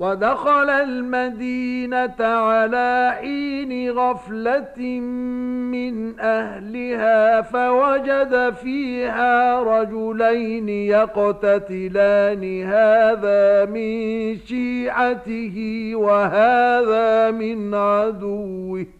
ودخل المدينة على حين غفلة من أهلها فوجد فيها رجلين يقتتلان. هذا من شيعته وهذا من عدوه.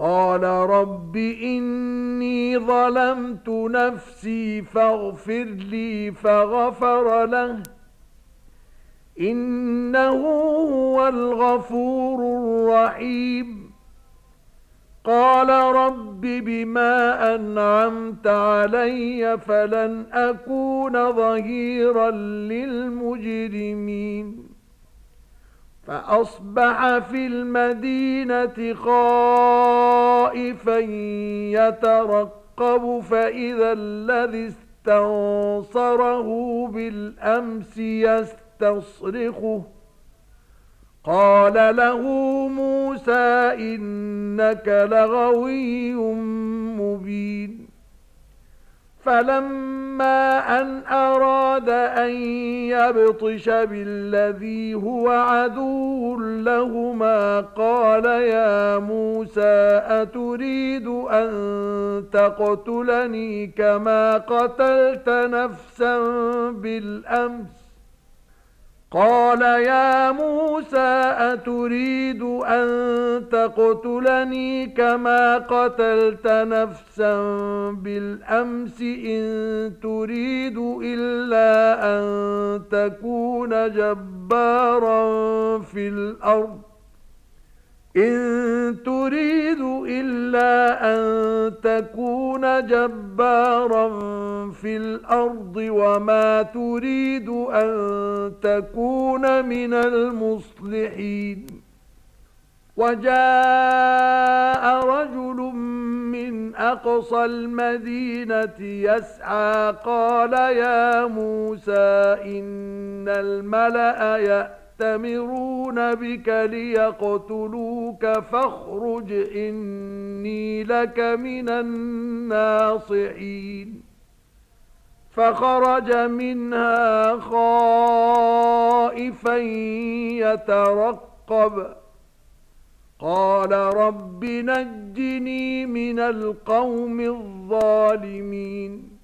قال رب إني ظلمت نفسي فاغفر لي فغفر له. إنه هو الغفور الرحيم. قال رب بما أنعمت علي فلن أكون ظهيرا للمجرمين. فأصبح في المدينة خاص خائفا يترقب فإذا الذي استنصره بالأمس يستصرخه. قال له موسى إنك لغوي مبين. فلما أن أراد أن يبطش بالذي هو عدو لهما قال يا موسى أتريد أن تقتلني كما قتلت نفسا بالأمس قال يا موسى أتريد أن تقتلني كما قتلت نفسا بالأمس إن تريد إلا أن تكون جبارا في الأرض إن تريد إلا أن تكون جبارا في الأرض وما تريد أن تكون من المصلحين وجاء رجل من أقصى المدينة يسعى قال يا موسى إن الملأ يأتي يأتمرون بك ليقتلوك فاخرج إني لك من الناصحين. فخرج منها خائفا يترقب. قال رب نجني من القوم الظالمين.